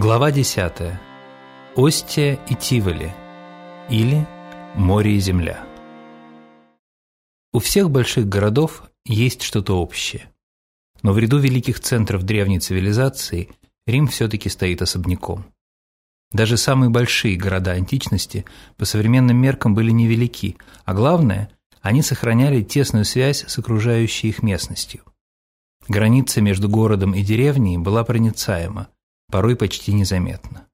Глава 10. Остия и Тиволи или Море и Земля. У всех больших городов есть что-то общее. Но в ряду великих центров древней цивилизации Рим все-таки стоит особняком. Даже самые большие города античности по современным меркам были невелики, а главное, они сохраняли тесную связь с окружающей их местностью. Граница между городом и деревней была проницаема, порой почти незаметно.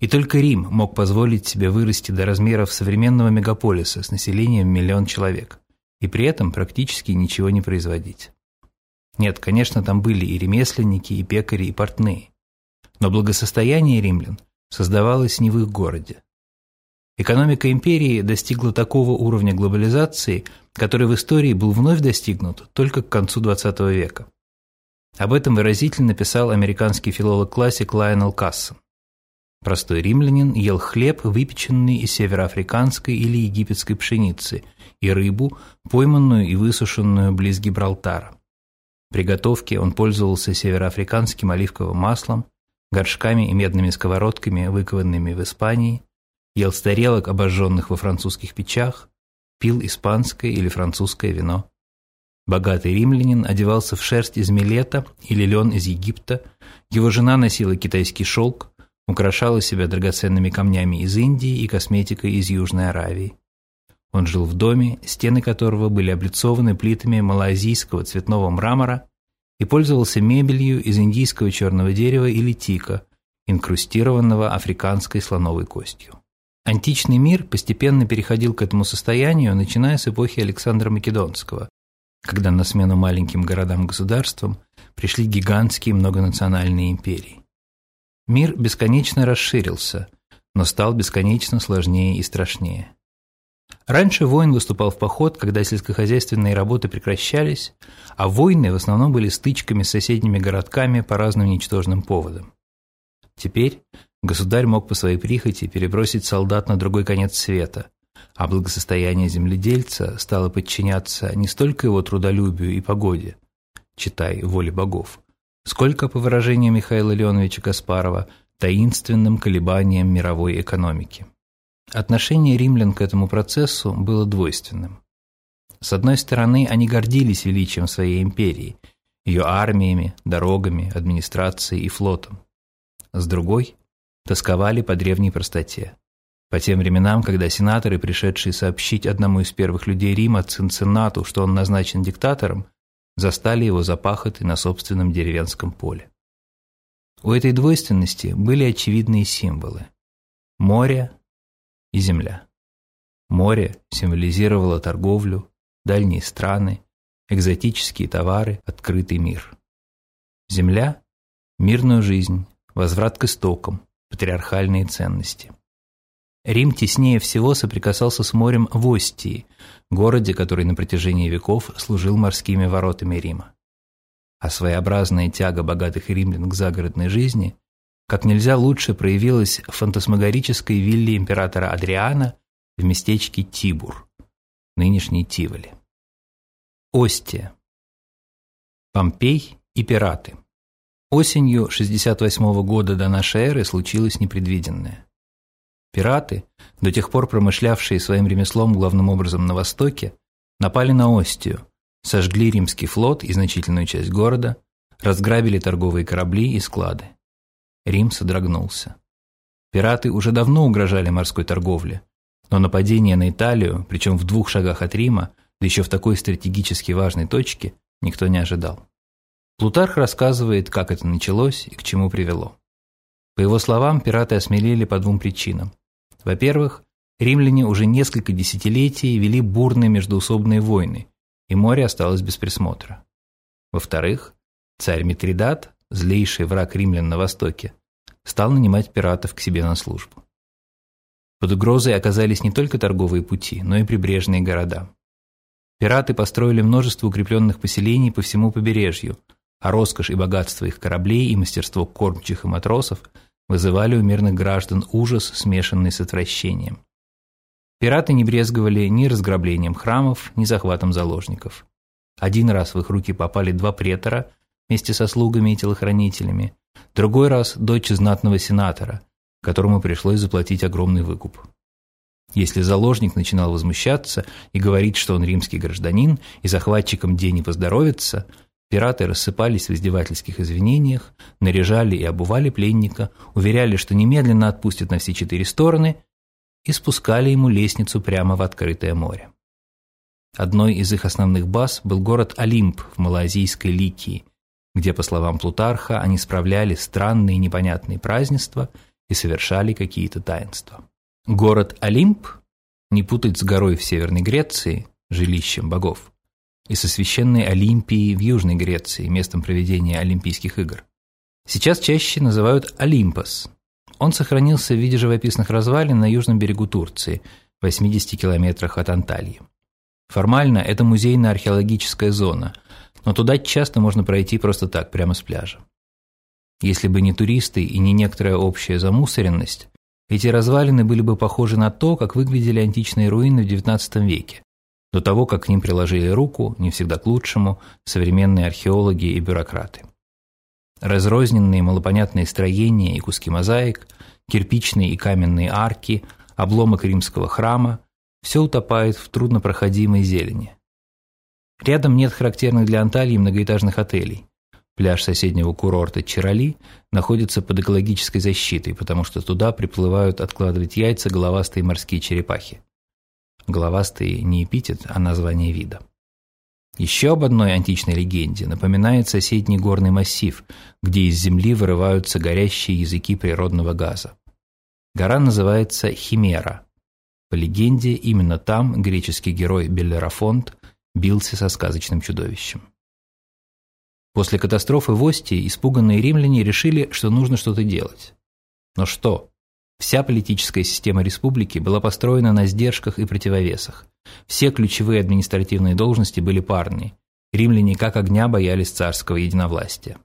И только Рим мог позволить себе вырасти до размеров современного мегаполиса с населением миллион человек и при этом практически ничего не производить. Нет, конечно, там были и ремесленники, и пекари, и портные. Но благосостояние римлян создавалось не в их городе. Экономика империи достигла такого уровня глобализации, который в истории был вновь достигнут только к концу XX века. Об этом выразительно писал американский филолог-классик Лайонел Кассон. Простой римлянин ел хлеб, выпеченный из североафриканской или египетской пшеницы, и рыбу, пойманную и высушенную близ Гибралтара. При готовке он пользовался североафриканским оливковым маслом, горшками и медными сковородками, выкованными в Испании, ел с тарелок, обожженных во французских печах, пил испанское или французское вино. Богатый римлянин одевался в шерсть из Милета или лен из Египта, его жена носила китайский шелк, украшала себя драгоценными камнями из Индии и косметикой из Южной Аравии. Он жил в доме, стены которого были облицованы плитами малоазийского цветного мрамора и пользовался мебелью из индийского черного дерева или тика, инкрустированного африканской слоновой костью. Античный мир постепенно переходил к этому состоянию, начиная с эпохи Александра Македонского, когда на смену маленьким городам-государствам пришли гигантские многонациональные империи. Мир бесконечно расширился, но стал бесконечно сложнее и страшнее. Раньше воин выступал в поход, когда сельскохозяйственные работы прекращались, а войны в основном были стычками с соседними городками по разным ничтожным поводам. Теперь государь мог по своей прихоти перебросить солдат на другой конец света, а благосостояние земледельца стало подчиняться не столько его трудолюбию и погоде, читай, воле богов, сколько, по выражению Михаила Леоновича Каспарова, таинственным колебаниям мировой экономики. Отношение римлян к этому процессу было двойственным. С одной стороны, они гордились величием своей империи, ее армиями, дорогами, администрацией и флотом. С другой – тосковали по древней простоте. По тем временам, когда сенаторы, пришедшие сообщить одному из первых людей Рима, Цинциннату, что он назначен диктатором, застали его за пахотой на собственном деревенском поле. У этой двойственности были очевидные символы. Море и земля. Море символизировало торговлю, дальние страны, экзотические товары, открытый мир. Земля – мирную жизнь, возврат к истокам, патриархальные ценности. Рим теснее всего соприкасался с морем в Остии, городе, который на протяжении веков служил морскими воротами Рима. А своеобразная тяга богатых римлян к загородной жизни как нельзя лучше проявилась в фантасмагорической вилле императора Адриана в местечке Тибур, нынешний Тиволи. Остия. Помпей и пираты. Осенью 68 года до нашей эры случилось непредвиденное. Пираты, до тех пор промышлявшие своим ремеслом главным образом на Востоке, напали на Остию, сожгли римский флот и значительную часть города, разграбили торговые корабли и склады. Рим содрогнулся. Пираты уже давно угрожали морской торговле, но нападение на Италию, причем в двух шагах от Рима, да еще в такой стратегически важной точке, никто не ожидал. Плутарх рассказывает, как это началось и к чему привело. По его словам, пираты осмелели по двум причинам. Во-первых, римляне уже несколько десятилетий вели бурные междоусобные войны, и море осталось без присмотра. Во-вторых, царь Митридат, злейший враг римлян на Востоке, стал нанимать пиратов к себе на службу. Под угрозой оказались не только торговые пути, но и прибрежные города. Пираты построили множество укрепленных поселений по всему побережью, а роскошь и богатство их кораблей и мастерство кормчих и матросов вызывали у мирных граждан ужас, смешанный с отвращением. Пираты не брезговали ни разграблением храмов, ни захватом заложников. Один раз в их руки попали два претора вместе со слугами и телохранителями, другой раз – дочь знатного сенатора, которому пришлось заплатить огромный выкуп. Если заложник начинал возмущаться и говорить, что он римский гражданин и захватчикам день не поздоровится, пираты рассыпались в издевательских извинениях, наряжали и обували пленника, уверяли, что немедленно отпустят на все четыре стороны и спускали ему лестницу прямо в открытое море. Одной из их основных баз был город Олимп в малоазийской Ликии, где, по словам Плутарха, они справляли странные непонятные празднества и совершали какие-то таинства. Город Олимп, не путать с горой в Северной Греции, жилищем богов, и со священной Олимпией в Южной Греции, местом проведения Олимпийских игр. Сейчас чаще называют Олимпос. Он сохранился в виде живописных развалин на южном берегу Турции, в 80 километрах от Анталии. Формально это музейно-археологическая зона, но туда часто можно пройти просто так, прямо с пляжа. Если бы не туристы и не некоторая общая замусоренность, эти развалины были бы похожи на то, как выглядели античные руины в XIX веке, до того, как к ним приложили руку, не всегда к лучшему, современные археологи и бюрократы. Разрозненные малопонятные строения и куски мозаик, кирпичные и каменные арки, обломок римского храма – все утопает в труднопроходимой зелени. Рядом нет характерных для Анталии многоэтажных отелей. Пляж соседнего курорта Чарали находится под экологической защитой, потому что туда приплывают откладывать яйца головастые морские черепахи. Головастые не эпитет, а название вида. Еще об одной античной легенде напоминает соседний горный массив, где из земли вырываются горящие языки природного газа. Гора называется Химера. По легенде, именно там греческий герой Беллерафонт бился со сказочным чудовищем. После катастрофы в Ости испуганные римляне решили, что нужно что-то делать. Но что? Вся политическая система республики была построена на сдержках и противовесах. Все ключевые административные должности были парные. Римляне как огня боялись царского единовластия.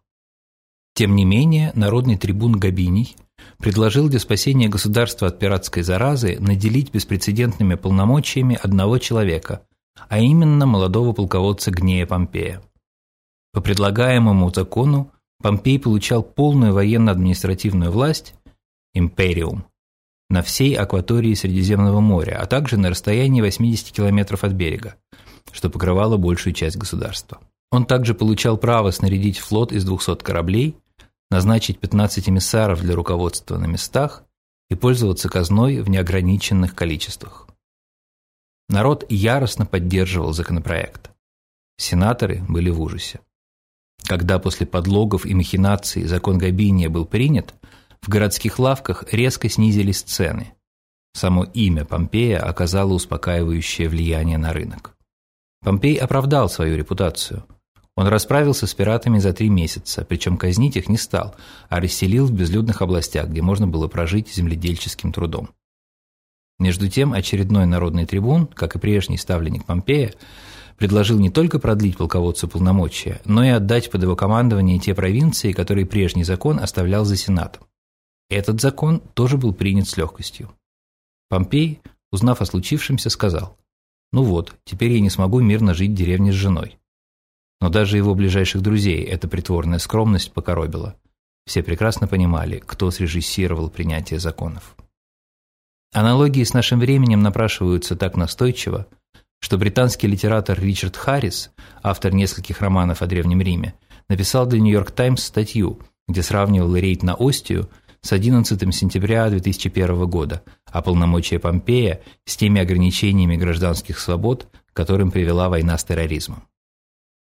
Тем не менее, народный трибун Габиний предложил для спасения государства от пиратской заразы наделить беспрецедентными полномочиями одного человека, а именно молодого полководца Гнея Помпея. По предлагаемому закону Помпей получал полную военно-административную власть империум на всей акватории Средиземного моря, а также на расстоянии 80 километров от берега, что покрывало большую часть государства. Он также получал право снарядить флот из 200 кораблей, назначить 15 эмиссаров для руководства на местах и пользоваться казной в неограниченных количествах. Народ яростно поддерживал законопроект. Сенаторы были в ужасе. Когда после подлогов и махинаций закон Габиния был принят, в городских лавках резко снизились цены. Само имя Помпея оказало успокаивающее влияние на рынок. Помпей оправдал свою репутацию. Он расправился с пиратами за три месяца, причем казнить их не стал, а расселил в безлюдных областях, где можно было прожить земледельческим трудом. Между тем, очередной народный трибун, как и прежний ставленник Помпея, предложил не только продлить полководцу полномочия, но и отдать под его командование те провинции, которые прежний закон оставлял за Сенатом. Этот закон тоже был принят с легкостью. Помпей, узнав о случившемся, сказал, «Ну вот, теперь я не смогу мирно жить в деревне с женой». Но даже его ближайших друзей эта притворная скромность покоробила. Все прекрасно понимали, кто срежиссировал принятие законов. Аналогии с нашим временем напрашиваются так настойчиво, что британский литератор Ричард Харрис, автор нескольких романов о Древнем Риме, написал для «Нью-Йорк Таймс» статью, где сравнивал рейд на Остию с 11 сентября 2001 года, а полномочия Помпея с теми ограничениями гражданских свобод, к которым привела война с терроризмом.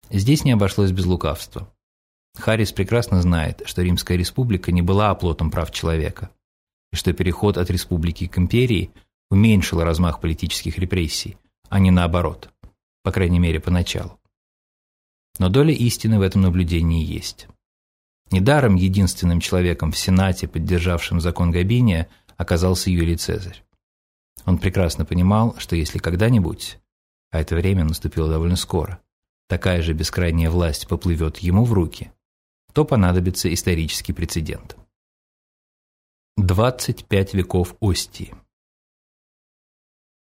Здесь не обошлось без лукавства. Харрис прекрасно знает, что Римская республика не была оплотом прав человека, и что переход от республики к империи уменьшил размах политических репрессий, а не наоборот, по крайней мере, поначалу. Но доля истины в этом наблюдении есть. Недаром единственным человеком в Сенате, поддержавшим закон Габиния, оказался Юлий Цезарь. Он прекрасно понимал, что если когда-нибудь, а это время наступило довольно скоро, такая же бескрайняя власть поплывет ему в руки, то понадобится исторический прецедент. 25 веков Остии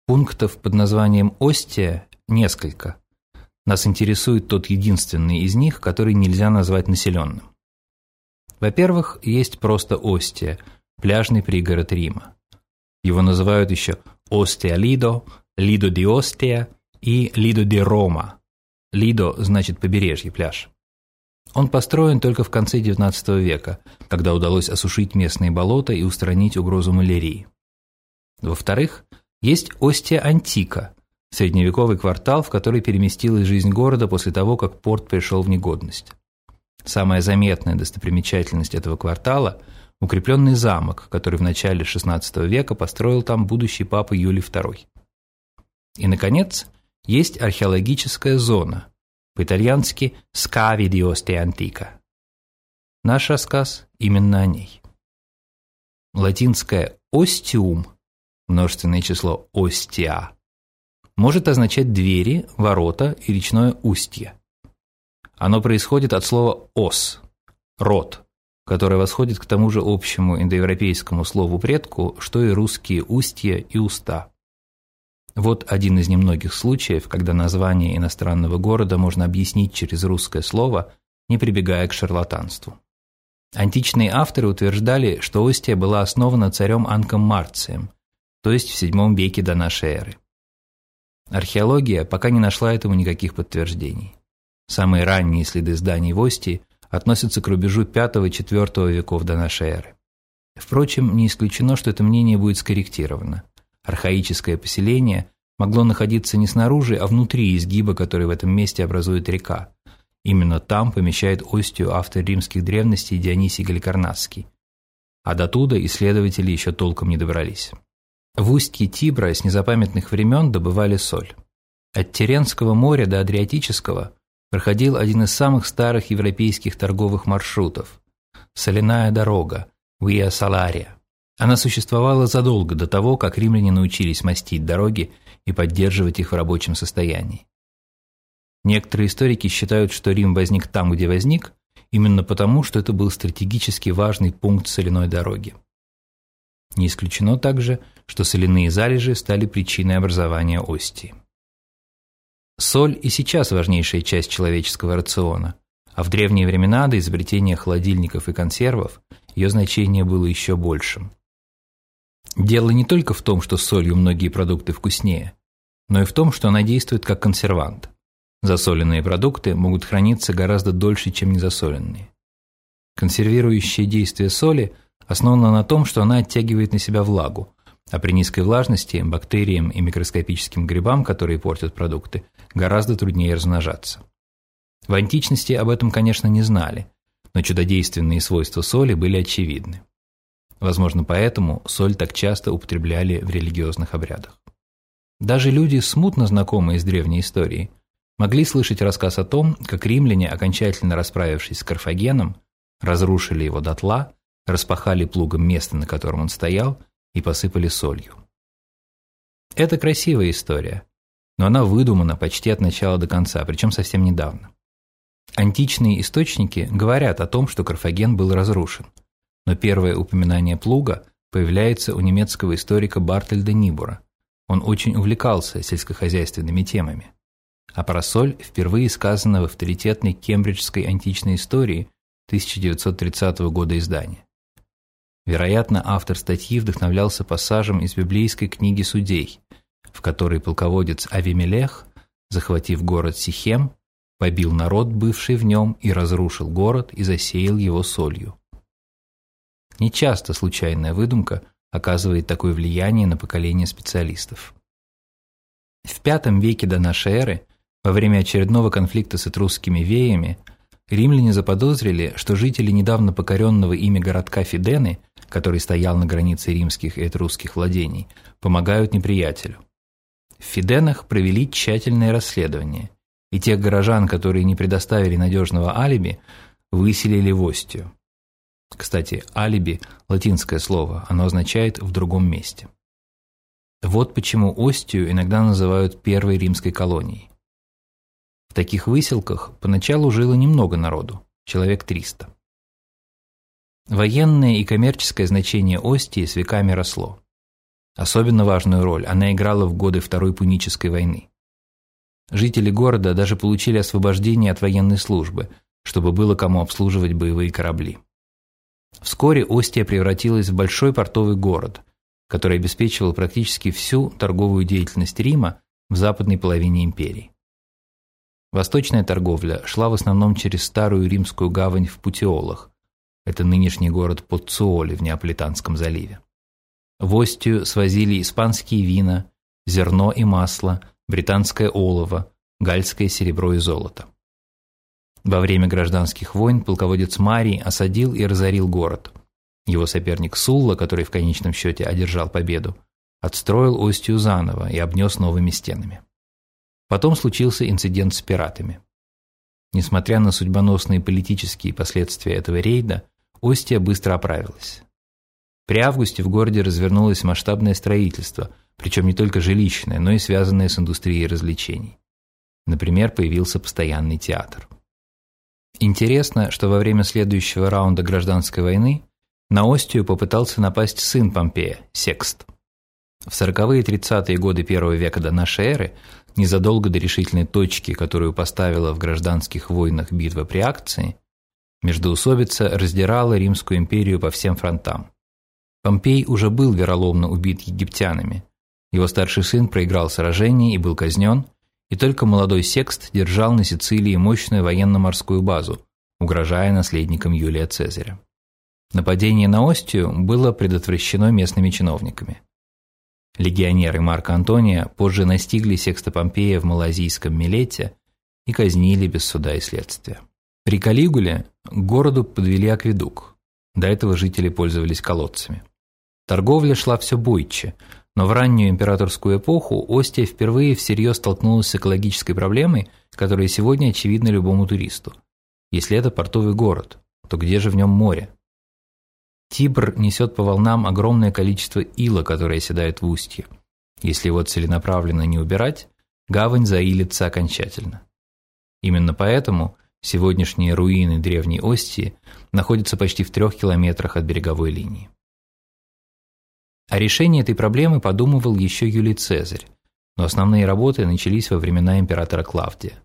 Пунктов под названием «Остия» несколько. Нас интересует тот единственный из них, который нельзя назвать населенным. Во-первых, есть просто Остия, пляжный пригород Рима. Его называют еще Остия Лидо, Лидо ди Остия и Лидо ди Рома. Лидо значит побережье, пляж. Он построен только в конце XIX века, когда удалось осушить местные болота и устранить угрозу малярии. Во-вторых, есть Остия Антика, средневековый квартал, в который переместилась жизнь города после того, как порт пришел в негодность. Самая заметная достопримечательность этого квартала – укрепленный замок, который в начале XVI века построил там будущий папа Юлий II. И, наконец, есть археологическая зона, по-итальянски «Scavi di Ostia Antica». Наш рассказ именно о ней. Латинское «остиум» множественное число «остия» может означать двери, ворота и речное устье. Оно происходит от слова «ос» – рот, которое восходит к тому же общему индоевропейскому слову предку, что и русские устья и уста. Вот один из немногих случаев, когда название иностранного города можно объяснить через русское слово, не прибегая к шарлатанству. Античные авторы утверждали, что Остия была основана царем Анком Марцием, то есть в VII веке до нашей эры. Археология пока не нашла этому никаких подтверждений. Самые ранние следы зданий в Остии относятся к рубежу V-IV веков до эры. Впрочем, не исключено, что это мнение будет скорректировано. Архаическое поселение могло находиться не снаружи, а внутри изгиба, который в этом месте образует река. Именно там помещает Остию автор римских древностей Дионисий Галикарнасский. А до туда исследователи еще толком не добрались. В устье Тибра с незапамятных времен добывали соль. От Теренского моря до Адриатического проходил один из самых старых европейских торговых маршрутов – соляная дорога, Виа Салария. Она существовала задолго до того, как римляне научились мастить дороги и поддерживать их в рабочем состоянии. Некоторые историки считают, что Рим возник там, где возник, именно потому, что это был стратегически важный пункт соляной дороги. Не исключено также, что соляные залежи стали причиной образования Остии. Соль и сейчас важнейшая часть человеческого рациона, а в древние времена до изобретения холодильников и консервов ее значение было еще большим. Дело не только в том, что солью многие продукты вкуснее, но и в том, что она действует как консервант. Засоленные продукты могут храниться гораздо дольше, чем незасоленные. Консервирующее действие соли основано на том, что она оттягивает на себя влагу, а при низкой влажности бактериям и микроскопическим грибам, которые портят продукты, гораздо труднее размножаться. В античности об этом, конечно, не знали, но чудодейственные свойства соли были очевидны. Возможно, поэтому соль так часто употребляли в религиозных обрядах. Даже люди, смутно знакомые с древней историей, могли слышать рассказ о том, как римляне, окончательно расправившись с Карфагеном, разрушили его дотла распахали плугом место, на котором он стоял, и посыпали солью. Это красивая история, но она выдумана почти от начала до конца, причем совсем недавно. Античные источники говорят о том, что Карфаген был разрушен, но первое упоминание плуга появляется у немецкого историка Бартельда Нибура. Он очень увлекался сельскохозяйственными темами. А про соль впервые сказано в авторитетной кембриджской античной истории 1930 года издания. Вероятно, автор статьи вдохновлялся пассажем из библейской книги «Судей», в которой полководец Авимелех, захватив город Сихем, побил народ, бывший в нем, и разрушил город и засеял его солью. Нечасто случайная выдумка оказывает такое влияние на поколение специалистов. В V веке до нашей эры, во время очередного конфликта с этрусскими веями, римляне заподозрили, что жители недавно покоренного ими городка Фидены – который стоял на границе римских и этрусских владений, помогают неприятелю. В Фиденах провели тщательное расследование, и тех горожан, которые не предоставили надежного алиби, выселили в Остию. Кстати, алиби – латинское слово, оно означает «в другом месте». Вот почему Остию иногда называют первой римской колонией. В таких выселках поначалу жило немного народу, человек 300. Военное и коммерческое значение Остии с веками росло. Особенно важную роль она играла в годы Второй Пунической войны. Жители города даже получили освобождение от военной службы, чтобы было кому обслуживать боевые корабли. Вскоре Остия превратилась в большой портовый город, который обеспечивал практически всю торговую деятельность Рима в западной половине империи. Восточная торговля шла в основном через старую римскую гавань в Путиолах. Это нынешний город Поццуоли в Неаполитанском заливе. В Остию свозили испанские вина, зерно и масло, британское олово, гальское серебро и золото. Во время гражданских войн полководец Марий осадил и разорил город. Его соперник Сулла, который в конечном счете одержал победу, отстроил Остию заново и обнес новыми стенами. Потом случился инцидент с пиратами. Несмотря на судьбоносные политические последствия этого рейда, Остия быстро оправилась. При августе в городе развернулось масштабное строительство, причем не только жилищное, но и связанное с индустрией развлечений. Например, появился постоянный театр. Интересно, что во время следующего раунда гражданской войны на Остию попытался напасть сын Помпея, Секст. В 40-е и 30-е годы первого века до нашей эры, незадолго до решительной точки, которую поставила в гражданских войнах битва при акции, междоусобица раздирала Римскую империю по всем фронтам. Помпей уже был вероломно убит египтянами. Его старший сын проиграл сражение и был казнен, и только молодой Секст держал на Сицилии мощную военно-морскую базу, угрожая наследникам Юлия Цезаря. Нападение на Остию было предотвращено местными чиновниками. Легионеры Марка Антония позже настигли Секста Помпея в малазийском Милете и казнили без суда и следствия. При Калигуле городу подвели акведук. До этого жители пользовались колодцами. Торговля шла все бойче – но в раннюю императорскую эпоху Остия впервые всерьез столкнулась с экологической проблемой, которая сегодня очевидна любому туристу. Если это портовый город, то где же в нем море? Тибр несет по волнам огромное количество ила, которое оседает в устье. Если его целенаправленно не убирать, гавань заилится окончательно. Именно поэтому сегодняшние руины древней Остии находятся почти в трех километрах от береговой линии. О решении этой проблемы подумывал еще Юлий Цезарь, но основные работы начались во времена императора Клавдия.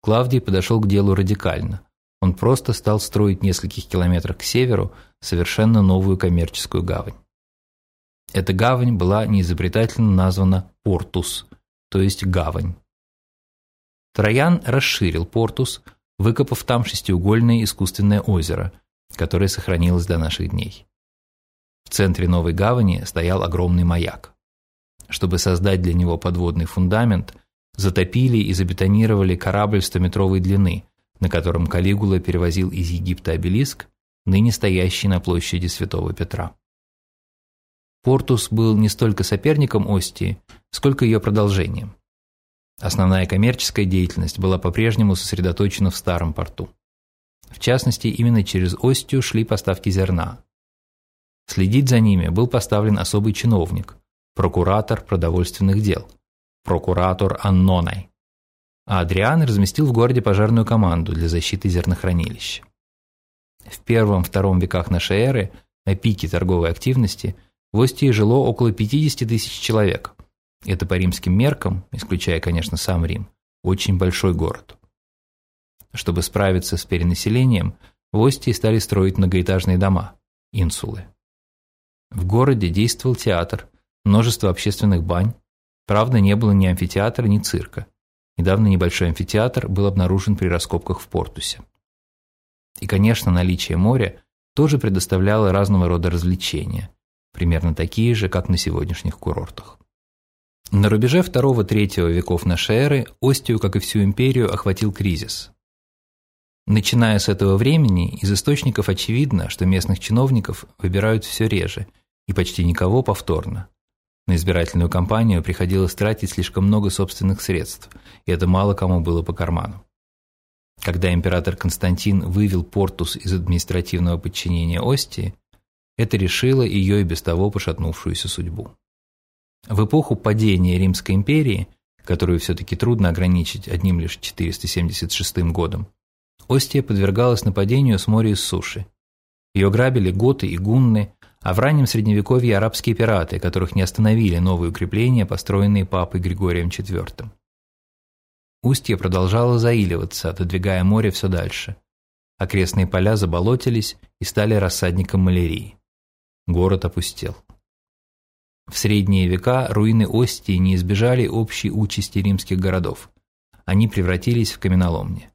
Клавдий подошел к делу радикально. Он просто стал строить в нескольких километрах к северу совершенно новую коммерческую гавань. Эта гавань была неизобретательно названа Портус, то есть гавань. Троян расширил Портус, выкопав там шестиугольное искусственное озеро, которое сохранилось до наших дней. В центре новой гавани стоял огромный маяк. Чтобы создать для него подводный фундамент, затопили и забетонировали корабль 100-метровой длины, на котором Калигула перевозил из Египта обелиск, ныне стоящий на площади Святого Петра. Портус был не столько соперником Остии, сколько ее продолжением. Основная коммерческая деятельность была по-прежнему сосредоточена в старом порту. В частности, именно через Остию шли поставки зерна, Следить за ними был поставлен особый чиновник, прокуратор продовольственных дел, прокуратор Анноной. А Адриан разместил в городе пожарную команду для защиты зернохранилища. В первом-втором веках нашей эры, на пике торговой активности, в Остии жило около 50 тысяч человек. Это по римским меркам, исключая, конечно, сам Рим, очень большой город. Чтобы справиться с перенаселением, в Остии стали строить многоэтажные дома, инсулы. В городе действовал театр, множество общественных бань. Правда, не было ни амфитеатра, ни цирка. Недавно небольшой амфитеатр был обнаружен при раскопках в Портусе. И, конечно, наличие моря тоже предоставляло разного рода развлечения, примерно такие же, как на сегодняшних курортах. На рубеже II-III веков нашей эры Остию, как и всю империю, охватил кризис. Начиная с этого времени, из источников очевидно, что местных чиновников выбирают все реже и почти никого повторно. На избирательную кампанию приходилось тратить слишком много собственных средств, и это мало кому было по карману. Когда император Константин вывел Портус из административного подчинения Остии, это решило ее и без того пошатнувшуюся судьбу. В эпоху падения Римской империи, которую все-таки трудно ограничить одним лишь 476 годом, Остия подвергалась нападению с моря и с суши. Ее грабили готы и гунны, а в раннем Средневековье арабские пираты, которых не остановили новые укрепления, построенные папой Григорием IV. Устье продолжало заиливаться, отодвигая море все дальше. окрестные поля заболотились и стали рассадником малярии. Город опустел. В средние века руины Остии не избежали общей участи римских городов. Они превратились в каменоломни.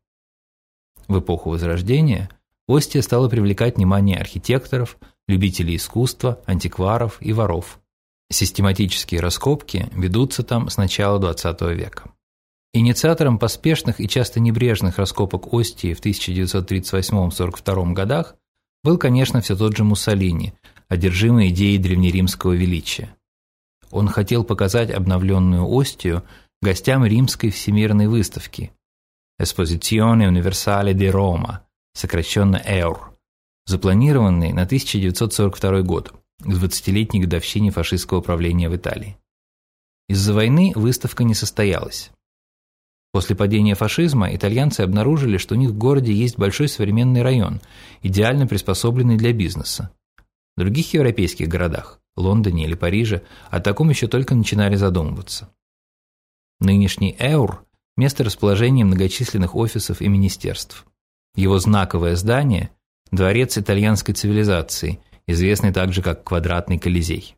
В эпоху Возрождения Остия стала привлекать внимание архитекторов, любителей искусства, антикваров и воров. Систематические раскопки ведутся там с начала XX века. Инициатором поспешных и часто небрежных раскопок Остии в 1938-42 годах был, конечно, все тот же Муссолини, одержимый идеей древнеримского величия. Он хотел показать обновленную Остию гостям римской всемирной выставки Esposizione Universale di Roma, сокращенно EUR, запланированной на 1942 год, к 20-летней годовщине фашистского правления в Италии. Из-за войны выставка не состоялась. После падения фашизма итальянцы обнаружили, что у них в городе есть большой современный район, идеально приспособленный для бизнеса. В других европейских городах, Лондоне или Париже, о таком еще только начинали задумываться. Нынешний Эур – место расположения многочисленных офисов и министерств. Его знаковое здание – дворец итальянской цивилизации, известный также как Квадратный Колизей.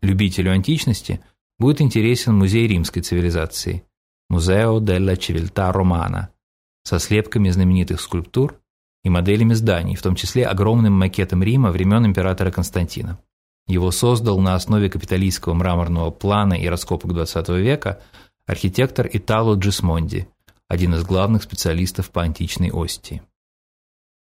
Любителю античности будет интересен музей римской цивилизации – Музео della Civiltà Romana со слепками знаменитых скульптур и моделями зданий, в том числе огромным макетом Рима времен императора Константина. Его создал на основе капиталистского мраморного плана и раскопок XX века архитектор Итало Джисмонди, один из главных специалистов по античной Остии.